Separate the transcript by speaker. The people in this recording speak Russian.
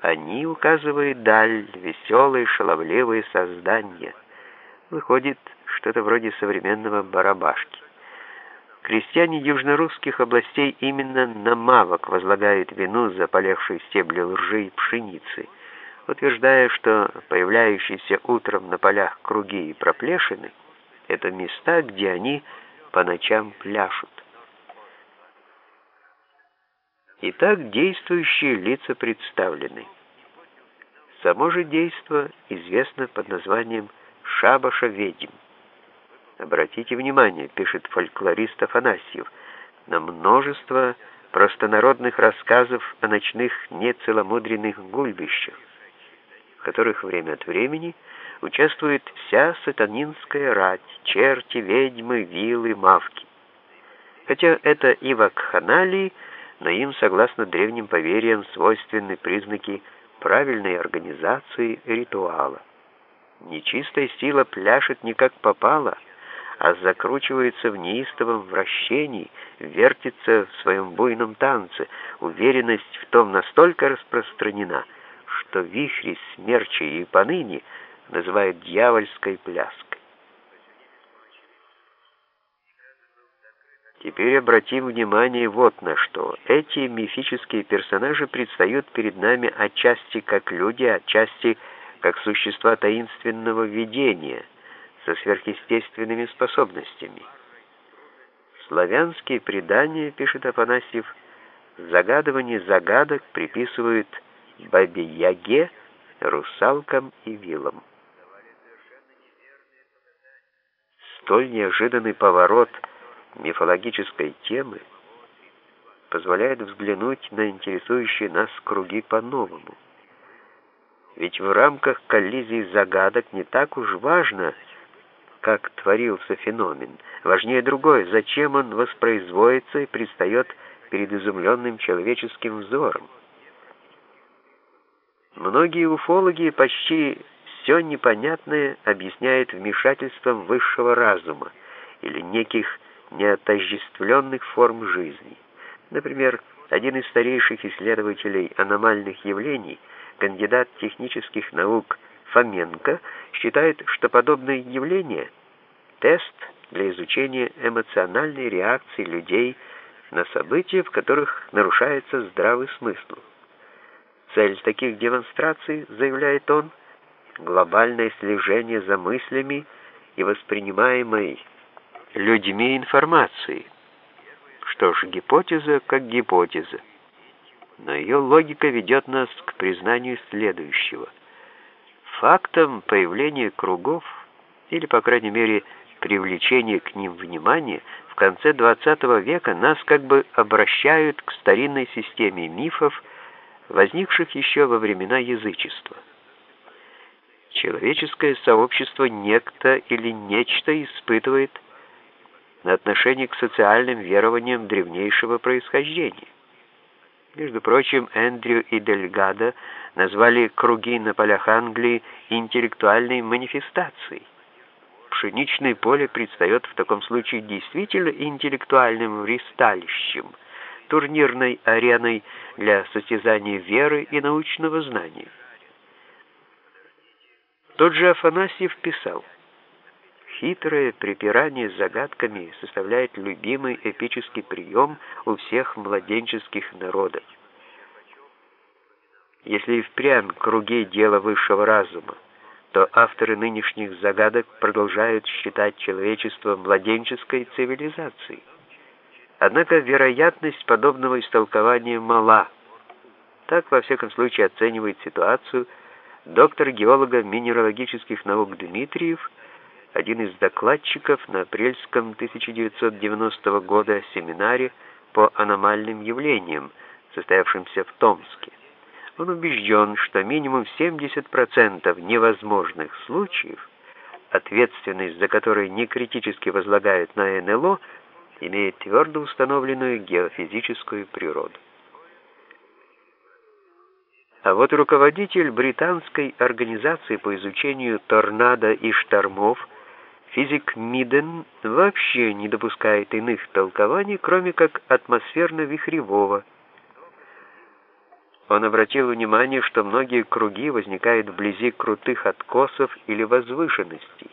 Speaker 1: Они, указывают даль, веселые, шаловливые создания. Выходит, что-то вроде современного барабашки. Крестьяне южнорусских областей именно на мавок возлагают вину за полегшие стебли лжи и пшеницы, утверждая, что появляющиеся утром на полях круги и проплешины — это места, где они по ночам пляшут. Итак, действующие лица представлены. Само же действо известно под названием «Шабаша ведьм». Обратите внимание, пишет фольклорист Афанасьев, на множество простонародных рассказов о ночных нецеломудренных гульбищах, в которых время от времени участвует вся сатанинская рать, черти, ведьмы, вилы, мавки. Хотя это и вакханалии, но им, согласно древним поверьям, свойственны признаки правильной организации ритуала. Нечистая сила пляшет не как попало, а закручивается в неистовом вращении, вертится в своем буйном танце. Уверенность в том настолько распространена, что вихри смерчи и поныне называют дьявольской пляской. Теперь обратим внимание вот на что. Эти мифические персонажи предстают перед нами отчасти как люди, отчасти как существа таинственного видения – со сверхъестественными способностями. Славянские предания, пишет Афанасьев, загадывание загадок приписывают Бабе-Яге, русалкам и вилам. Столь неожиданный поворот мифологической темы позволяет взглянуть на интересующие нас круги по-новому. Ведь в рамках коллизии загадок не так уж важно, как творился феномен. Важнее другое, зачем он воспроизводится и предстает перед изумленным человеческим взором. Многие уфологи почти все непонятное объясняют вмешательством высшего разума или неких неотождествленных форм жизни. Например, один из старейших исследователей аномальных явлений, кандидат технических наук Фоменко, считает, что подобные явления тест для изучения эмоциональной реакции людей на события, в которых нарушается здравый смысл. Цель таких демонстраций, заявляет он, глобальное слежение за мыслями и воспринимаемой людьми информацией. Что ж, гипотеза как гипотеза. Но ее логика ведет нас к признанию следующего. Фактом появления кругов, или, по крайней мере, привлечения к ним внимания, в конце XX века нас как бы обращают к старинной системе мифов, возникших еще во времена язычества. Человеческое сообщество некто или нечто испытывает на отношение к социальным верованиям древнейшего происхождения. Между прочим, Эндрю и Дельгадо назвали круги на полях Англии интеллектуальной манифестацией. Пшеничное поле предстает в таком случае действительно интеллектуальным ристалищем, турнирной ареной для состязания веры и научного знания. Тот же Афанасьев писал, Хитрое припирание с загадками составляет любимый эпический прием у всех младенческих народов. Если и впрямь круги дела высшего разума, то авторы нынешних загадок продолжают считать человечество младенческой цивилизацией. Однако вероятность подобного истолкования мала. Так, во всяком случае, оценивает ситуацию доктор геолога минералогических наук Дмитриев один из докладчиков на апрельском 1990 года семинаре по аномальным явлениям, состоявшемся в Томске. Он убежден, что минимум 70% невозможных случаев, ответственность за которые не критически возлагают на НЛО, имеет твердо установленную геофизическую природу. А вот руководитель британской организации по изучению торнадо и штормов Физик Миден вообще не допускает иных толкований, кроме как атмосферно-вихревого. Он обратил внимание, что многие круги возникают вблизи крутых откосов или возвышенностей.